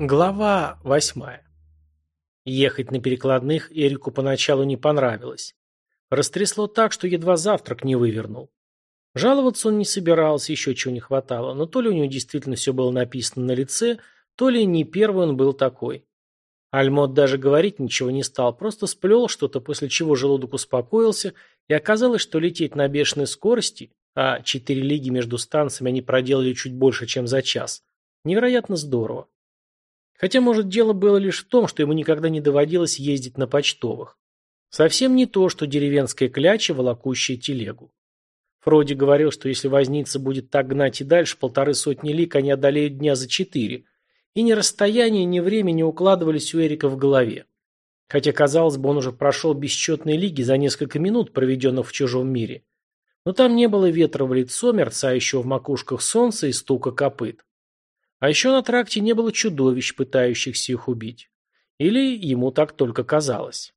Глава восьмая. Ехать на перекладных Эрику поначалу не понравилось. Растрясло так, что едва завтрак не вывернул. Жаловаться он не собирался, еще чего не хватало, но то ли у него действительно все было написано на лице, то ли не первый он был такой. Альмот даже говорить ничего не стал, просто сплел что-то, после чего желудок успокоился, и оказалось, что лететь на бешеной скорости, а четыре лиги между станциями они проделали чуть больше, чем за час, невероятно здорово. Хотя, может, дело было лишь в том, что ему никогда не доводилось ездить на почтовых. Совсем не то, что деревенская кляча, волокущая телегу. Фроди говорил, что если возница будет так гнать и дальше, полторы сотни лик они одолеют дня за четыре. И ни расстояние, ни время не укладывались у Эрика в голове. Хотя, казалось бы, он уже прошел бесчетные лиги за несколько минут, проведенных в чужом мире. Но там не было ветра в лицо, мерцающего в макушках солнца и стука копыт. А еще на тракте не было чудовищ, пытающихся их убить. Или ему так только казалось.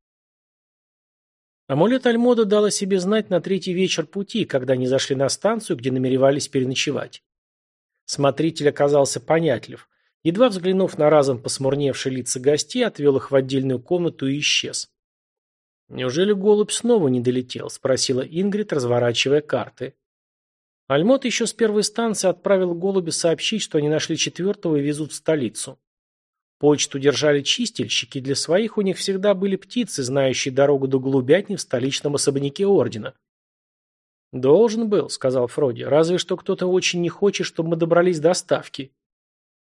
Амулет Альмода дал о себе знать на третий вечер пути, когда они зашли на станцию, где намеревались переночевать. Смотритель оказался понятлив. Едва взглянув на разом посмурневшие лица гостей, отвел их в отдельную комнату и исчез. «Неужели голубь снова не долетел?» – спросила Ингрид, разворачивая карты. Альмот еще с первой станции отправил голуби сообщить, что они нашли четвертого и везут в столицу. Почту держали чистильщики, для своих у них всегда были птицы, знающие дорогу до голубятни в столичном особняке ордена. «Должен был», — сказал Фроди, — «разве что кто-то очень не хочет, чтобы мы добрались до ставки».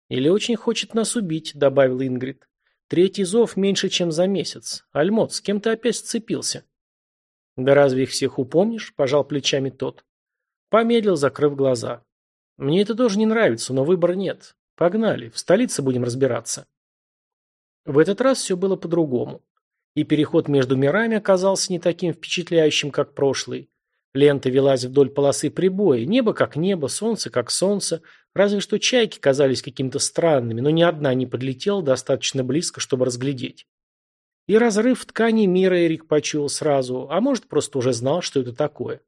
«Или очень хочет нас убить», — добавил Ингрид. «Третий зов меньше, чем за месяц. Альмот, с кем ты опять сцепился?» «Да разве их всех упомнишь?» – пожал плечами тот. Помедлил, закрыв глаза. Мне это тоже не нравится, но выбора нет. Погнали, в столице будем разбираться. В этот раз все было по-другому. И переход между мирами оказался не таким впечатляющим, как прошлый. Лента велась вдоль полосы прибоя, небо как небо, солнце как солнце, разве что чайки казались какими-то странными, но ни одна не подлетела достаточно близко, чтобы разглядеть. И разрыв в ткани мира Эрик почуял сразу, а может, просто уже знал, что это такое.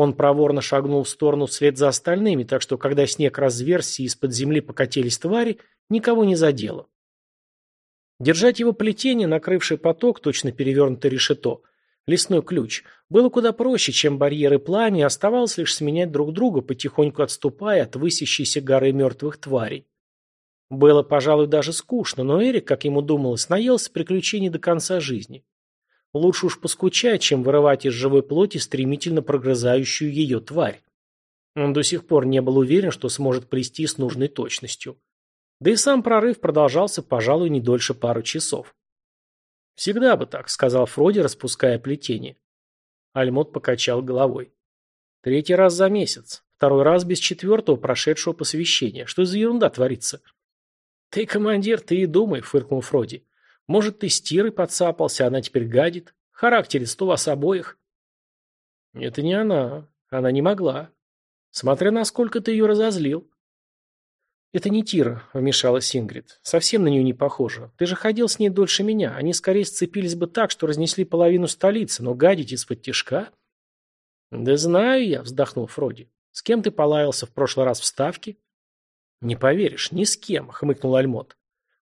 Он проворно шагнул в сторону вслед за остальными, так что, когда снег разверзся и из-под земли покатились твари, никого не задело. Держать его плетение, накрывший поток, точно перевернутое решето, лесной ключ, было куда проще, чем барьеры пламя, и оставалось лишь сменять друг друга, потихоньку отступая от высящейся горы мертвых тварей. Было, пожалуй, даже скучно, но Эрик, как ему думалось, наелся приключений до конца жизни. Лучше уж поскучать, чем вырывать из живой плоти стремительно прогрызающую ее тварь. Он до сих пор не был уверен, что сможет плести с нужной точностью. Да и сам прорыв продолжался, пожалуй, не дольше пару часов. «Всегда бы так», — сказал Фроди, распуская плетение. Альмот покачал головой. «Третий раз за месяц. Второй раз без четвертого прошедшего посвящения. Что за ерунда творится?» «Ты, командир, ты и думай», — фыркнул Фроди. Может, ты с Тирой подцапался, она теперь гадит? Характерист у вас обоих. Это не она. Она не могла. Смотря насколько ты ее разозлил. Это не Тира, вмешалась Ингрид. Совсем на нее не похоже. Ты же ходил с ней дольше меня. Они скорее сцепились бы так, что разнесли половину столицы, но гадить из-под тишка? Да знаю я, вздохнул Фроди. С кем ты полаялся в прошлый раз в Ставке? Не поверишь, ни с кем, хмыкнул Альмот.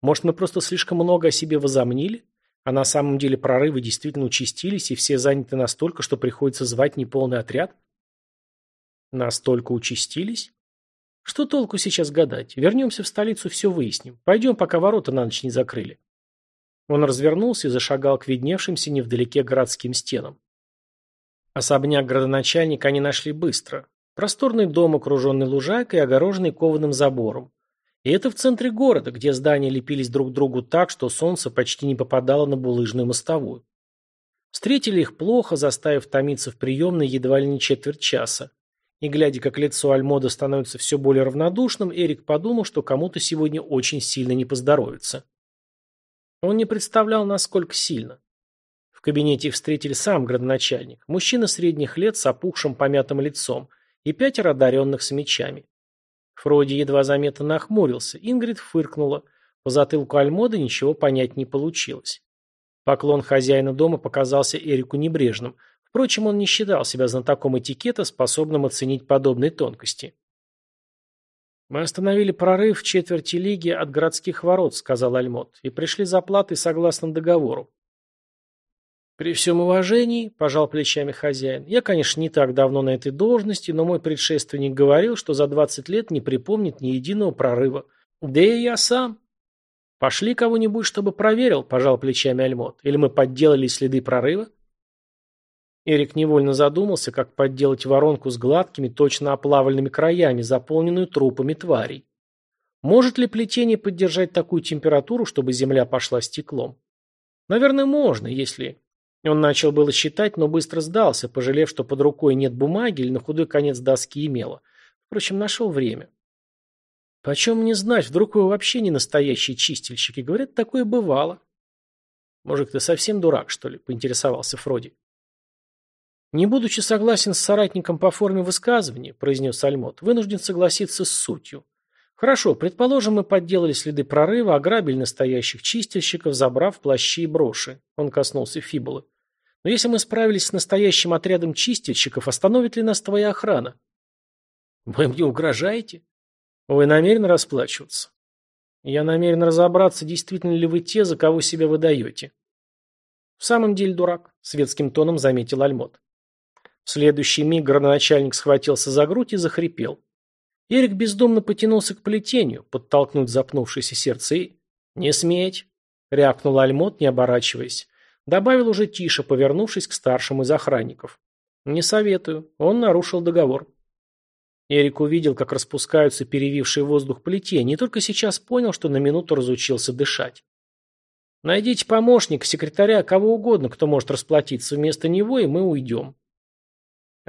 Может, мы просто слишком много о себе возомнили? А на самом деле прорывы действительно участились, и все заняты настолько, что приходится звать неполный отряд? Настолько участились? Что толку сейчас гадать? Вернемся в столицу, все выясним. Пойдем, пока ворота на ночь не закрыли. Он развернулся и зашагал к видневшимся невдалеке городским стенам. Особняк градоначальника они нашли быстро. Просторный дом, окруженный лужайкой и огороженный кованым забором. И это в центре города, где здания лепились друг к другу так, что солнце почти не попадало на булыжную мостовую. Встретили их плохо, заставив томиться в приемной едва ли не четверть часа. И глядя, как лицо Альмода становится все более равнодушным, Эрик подумал, что кому-то сегодня очень сильно не поздоровится. Он не представлял, насколько сильно. В кабинете их встретили сам градоначальник, мужчина средних лет с опухшим помятым лицом и пятеро одаренных с мечами. Фроди едва заметно нахмурился, Ингрид фыркнула. По затылку Альмода ничего понять не получилось. Поклон хозяина дома показался Эрику небрежным. Впрочем, он не считал себя знатоком этикета, способным оценить подобные тонкости. «Мы остановили прорыв в четверти лиги от городских ворот», — сказал Альмот, — «и пришли за платой согласно договору». «При всем уважении», — пожал плечами хозяин, — «я, конечно, не так давно на этой должности, но мой предшественник говорил, что за 20 лет не припомнит ни единого прорыва. Да и я сам». «Пошли кого-нибудь, чтобы проверил», — пожал плечами Альмот. «Или мы подделали следы прорыва?» Эрик невольно задумался, как подделать воронку с гладкими, точно оплавленными краями, заполненную трупами тварей. Может ли плетение поддержать такую температуру, чтобы земля пошла стеклом? Наверное, можно, если... Он начал было считать, но быстро сдался, пожалев, что под рукой нет бумаги или на худой конец доски имело. Впрочем, нашел время. Почем мне знать, вдруг вы вообще не настоящие чистильщики? Говорят, такое бывало. Может, ты совсем дурак, что ли? Поинтересовался Фроди. «Не будучи согласен с соратником по форме высказывания», – произнес Альмот, – «вынужден согласиться с сутью. Хорошо, предположим, мы подделали следы прорыва, ограбили настоящих чистильщиков, забрав плащи и броши». Он коснулся фибулы. «Но если мы справились с настоящим отрядом чистильщиков, остановит ли нас твоя охрана?» «Вы мне угрожаете?» «Вы намерены расплачиваться?» «Я намерен разобраться, действительно ли вы те, за кого себя выдаете». «В самом деле дурак», — светским тоном заметил Альмот. В следующий миг градоначальник схватился за грудь и захрипел. Эрик бездумно потянулся к плетению, подтолкнуть запнувшееся сердце и... «Не сметь!» — рявкнул Альмот, не оборачиваясь. Добавил уже тише, повернувшись к старшему из охранников. «Не советую. Он нарушил договор». Эрик увидел, как распускаются перевившие воздух плетения, и только сейчас понял, что на минуту разучился дышать. «Найдите помощника, секретаря, кого угодно, кто может расплатиться вместо него, и мы уйдем».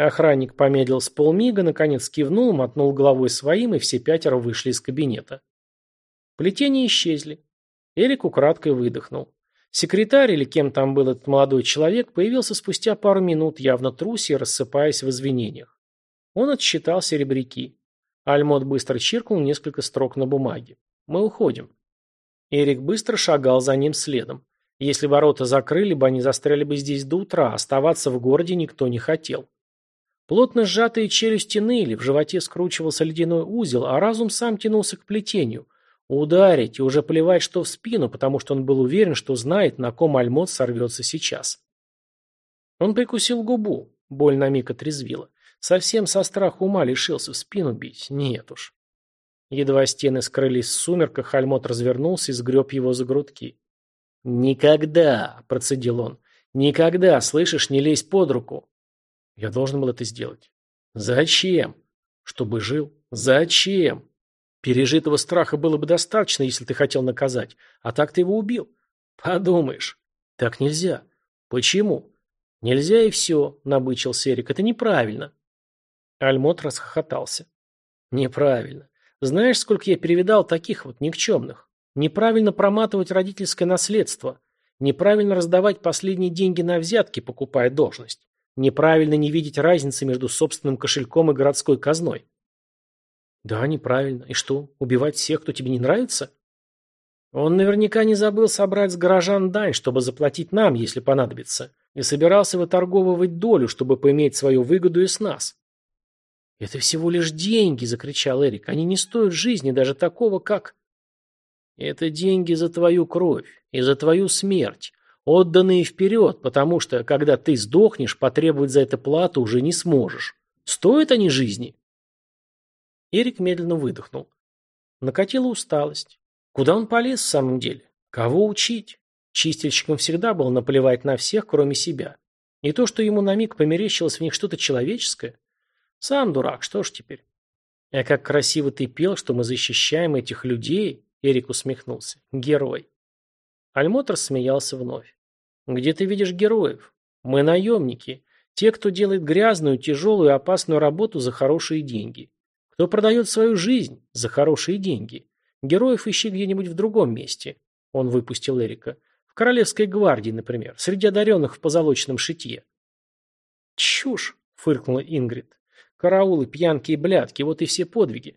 Охранник помедлил с полмига, наконец кивнул, мотнул головой своим, и все пятеро вышли из кабинета. Плетения исчезли. Эрик украдкой выдохнул. Секретарь, или кем там был этот молодой человек, появился спустя пару минут, явно труся и рассыпаясь в извинениях. Он отсчитал серебряки. Альмот быстро чиркнул несколько строк на бумаге. «Мы уходим». Эрик быстро шагал за ним следом. Если ворота закрыли бы, они застряли бы здесь до утра, оставаться в городе никто не хотел. Плотно сжатые челюсти ныли, в животе скручивался ледяной узел, а разум сам тянулся к плетению. Ударить и уже плевать, что в спину, потому что он был уверен, что знает, на ком альмот сорвется сейчас. Он прикусил губу, боль на миг отрезвила. Совсем со страха ума лишился в спину бить. Нет уж. Едва стены скрылись в сумерках, Альмот развернулся и сгреб его за грудки. «Никогда!» – процедил он. «Никогда, слышишь, не лезь под руку!» Я должен был это сделать. Зачем? Чтобы жил? Зачем? Пережитого страха было бы достаточно, если ты хотел наказать. А так ты его убил. Подумаешь. Так нельзя. Почему? Нельзя и все, набычил Серик. Это неправильно. Альмот расхохотался. Неправильно. Знаешь, сколько я перевидал таких вот никчемных? Неправильно проматывать родительское наследство. Неправильно раздавать последние деньги на взятки, покупая должность. Неправильно не видеть разницы между собственным кошельком и городской казной. Да, неправильно. И что, убивать всех, кто тебе не нравится? Он наверняка не забыл собрать с горожан дань, чтобы заплатить нам, если понадобится, и собирался выторговывать долю, чтобы поиметь свою выгоду и с нас. «Это всего лишь деньги!» – закричал Эрик. «Они не стоят жизни, даже такого, как...» «Это деньги за твою кровь и за твою смерть отданные вперед, потому что, когда ты сдохнешь, потребовать за это плату уже не сможешь. Стоят они жизни?» Эрик медленно выдохнул. Накатила усталость. Куда он полез в самом деле? Кого учить? Чистильщикам всегда было наплевать на всех, кроме себя. И то, что ему на миг померещилось в них что-то человеческое. Сам дурак, что ж теперь? А как красиво ты пел, что мы защищаем этих людей, Эрик усмехнулся. Герой. Альмот рассмеялся вновь. «Где ты видишь героев? Мы наемники. Те, кто делает грязную, тяжелую и опасную работу за хорошие деньги. Кто продает свою жизнь за хорошие деньги. Героев ищи где-нибудь в другом месте». Он выпустил Эрика. «В Королевской гвардии, например, среди одаренных в позолоченном шитье». «Чушь!» — фыркнула Ингрид. «Караулы, пьянки и блядки — вот и все подвиги».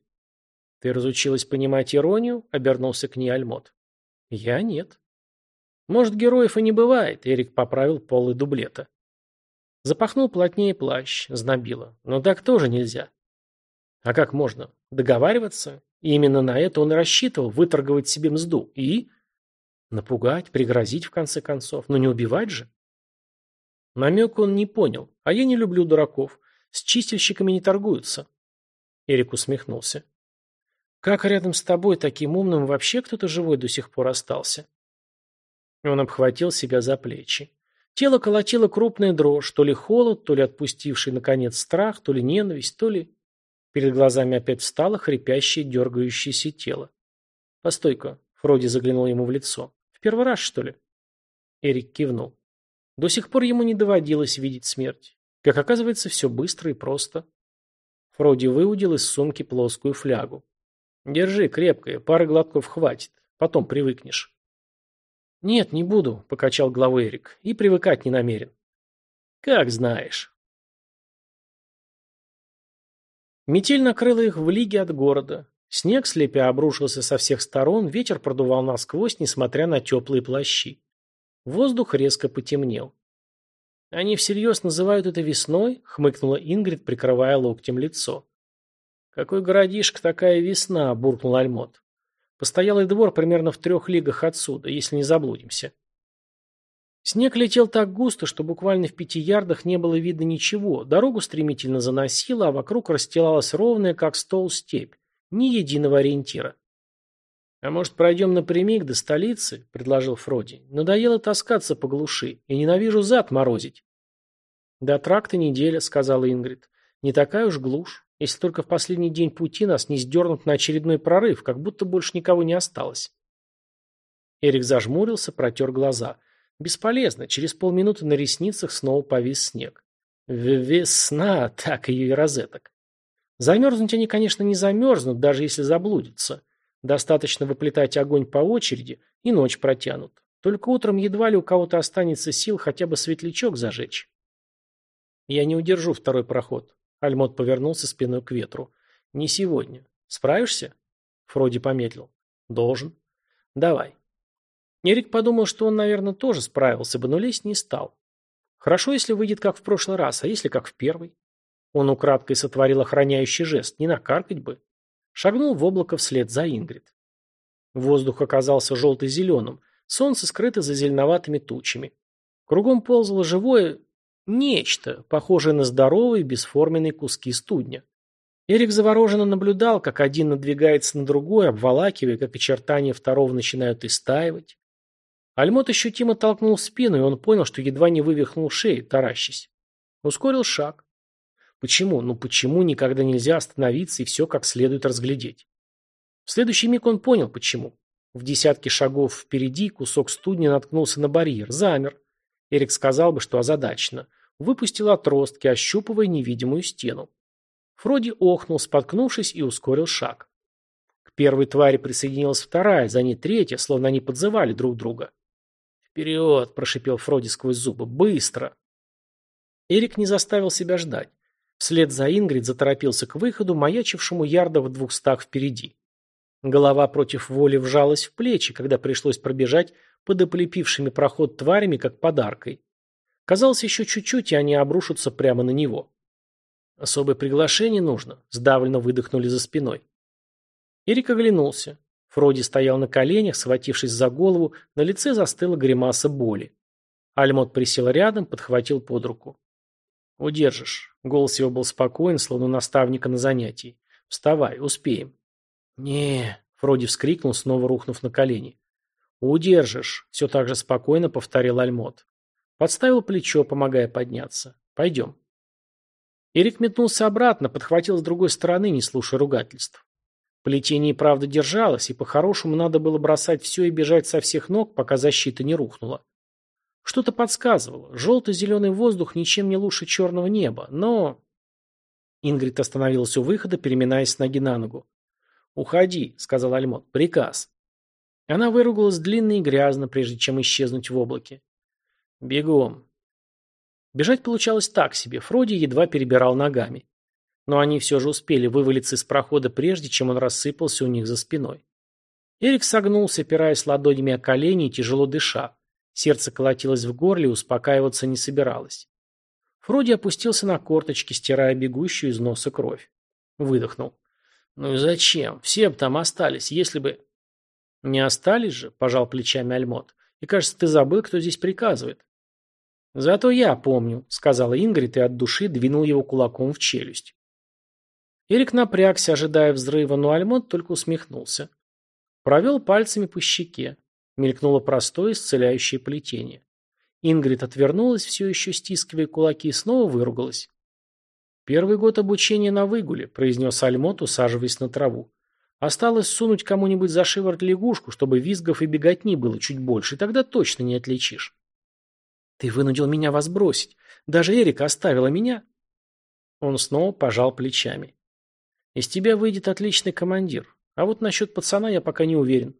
«Ты разучилась понимать иронию?» — обернулся к ней Альмот. «Я нет». Может, героев и не бывает, Эрик поправил полы дублета. Запахнул плотнее плащ, знобило. Но так тоже нельзя. А как можно? Договариваться? И именно на это он и рассчитывал, выторговать себе мзду. И... Напугать, пригрозить в конце концов. Но не убивать же. Намек он не понял. А я не люблю дураков. С чистильщиками не торгуются. Эрик усмехнулся. Как рядом с тобой, таким умным, вообще кто-то живой до сих пор остался? Он обхватил себя за плечи. Тело колотило крупная дрожь, то ли холод, то ли отпустивший, наконец, страх, то ли ненависть, то ли... Перед глазами опять встало хрипящее, дергающееся тело. «Постой-ка», — Фроди заглянул ему в лицо. «В первый раз, что ли?» Эрик кивнул. До сих пор ему не доводилось видеть смерть. Как оказывается, все быстро и просто. Фроди выудил из сумки плоскую флягу. «Держи, крепкая, пары глотков хватит. Потом привыкнешь». «Нет, не буду», — покачал головой Эрик. «И привыкать не намерен». «Как знаешь». Метель накрыла их в лиге от города. Снег, слепя, обрушился со всех сторон, ветер продувал насквозь, несмотря на теплые плащи. Воздух резко потемнел. «Они всерьез называют это весной?» — хмыкнула Ингрид, прикрывая локтем лицо. «Какой городишко такая весна?» — буркнул Альмот. «Постоялый двор примерно в трех лигах отсюда, если не заблудимся». Снег летел так густо, что буквально в пяти ярдах не было видно ничего, дорогу стремительно заносило, а вокруг расстилалась ровная, как стол, степь. Ни единого ориентира. «А может, пройдем напрямик до столицы?» – предложил Фроди. «Надоело таскаться по глуши, и ненавижу зад морозить». «До тракта неделя», – сказала Ингрид. «Не такая уж глушь, если только в последний день пути нас не сдернут на очередной прорыв, как будто больше никого не осталось». Эрик зажмурился, протер глаза. «Бесполезно, через полминуты на ресницах снова повис снег». «Весна, так ее и розеток». Замерзнуть они, конечно, не замерзнут, даже если заблудятся. Достаточно выплетать огонь по очереди, и ночь протянут. Только утром едва ли у кого-то останется сил хотя бы светлячок зажечь. Я не удержу второй проход. Альмот повернулся спиной к ветру. Не сегодня. Справишься? Фроди помедлил. Должен. Давай. Эрик подумал, что он, наверное, тоже справился бы, но лезть не стал. Хорошо, если выйдет как в прошлый раз, а если как в первый? Он украдкой сотворил охраняющий жест, не накаркать бы. Шагнул в облако вслед за Ингрид. Воздух оказался желто-зеленым, солнце скрыто за зеленоватыми тучами. Кругом ползало живое нечто, похожее на здоровые бесформенные куски студня. Эрик завороженно наблюдал, как один надвигается на другой, обволакивая, как очертания второго начинают истаивать. Альмот ощутимо толкнул спину, и он понял, что едва не вывихнул шею, таращись. Ускорил шаг. Почему? Ну почему никогда нельзя остановиться и все как следует разглядеть? В следующий миг он понял, почему. В десятке шагов впереди кусок студня наткнулся на барьер, замер. Эрик сказал бы, что озадачено. Выпустил отростки, ощупывая невидимую стену. Фроди охнул, споткнувшись, и ускорил шаг. К первой твари присоединилась вторая, за ней третья, словно они подзывали друг друга. «Вперед!» – прошипел Фроди сквозь зубы. «Быстро!» Эрик не заставил себя ждать. Вслед за Ингрид заторопился к выходу, маячившему ярда в двухстах впереди. Голова против воли вжалась в плечи, когда пришлось пробежать под оплепившими проход тварями, как подаркой. Казалось, еще чуть-чуть, и они обрушатся прямо на него. «Особое приглашение нужно», — сдавленно выдохнули за спиной. Эрик оглянулся. Фроди стоял на коленях, схватившись за голову, на лице застыла гримаса боли. Альмот присел рядом, подхватил под руку. «Удержишь». Голос его был спокоен, словно наставника на занятии. «Вставай, успеем». не Фроди вскрикнул, снова рухнув на колени. «Удержишь», — все так же спокойно повторил Альмот. Подставил плечо, помогая подняться. «Пойдем». Эрик метнулся обратно, подхватил с другой стороны, не слушая ругательств. Плетение и правда держалось, и по-хорошему надо было бросать все и бежать со всех ног, пока защита не рухнула. Что-то подсказывало. Желто-зеленый воздух ничем не лучше черного неба, но... Ингрид остановилась у выхода, переминаясь с ноги на ногу. «Уходи», — сказал Альмот. «Приказ». Она выругалась длинно и грязно, прежде чем исчезнуть в облаке. «Бегом». Бежать получалось так себе. Фроди едва перебирал ногами. Но они все же успели вывалиться из прохода, прежде чем он рассыпался у них за спиной. Эрик согнулся, опираясь ладонями о колени и тяжело дыша. Сердце колотилось в горле успокаиваться не собиралось. Фроди опустился на корточки, стирая бегущую из носа кровь. Выдохнул. Ну и зачем? Все бы там остались, если бы... Не остались же, пожал плечами Альмот. И кажется, ты забыл, кто здесь приказывает. Зато я помню, сказала Ингрид и от души двинул его кулаком в челюсть. Эрик напрягся, ожидая взрыва, но Альмот только усмехнулся. Провел пальцами по щеке. Мелькнуло простое исцеляющее плетение. Ингрид отвернулась, все еще стискивая кулаки, и снова выругалась. «Первый год обучения на выгуле», – произнес Альмот, усаживаясь на траву. «Осталось сунуть кому-нибудь за шиворот лягушку, чтобы визгов и беготни было чуть больше, и тогда точно не отличишь». «Ты вынудил меня вас бросить. Даже Эрика оставила меня». Он снова пожал плечами. «Из тебя выйдет отличный командир. А вот насчет пацана я пока не уверен».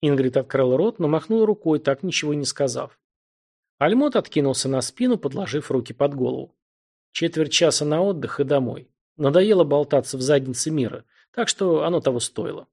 Ингрид открыла рот, но махнула рукой, так ничего не сказав. Альмот откинулся на спину, подложив руки под голову. Четверть часа на отдых и домой. Надоело болтаться в заднице мира, так что оно того стоило.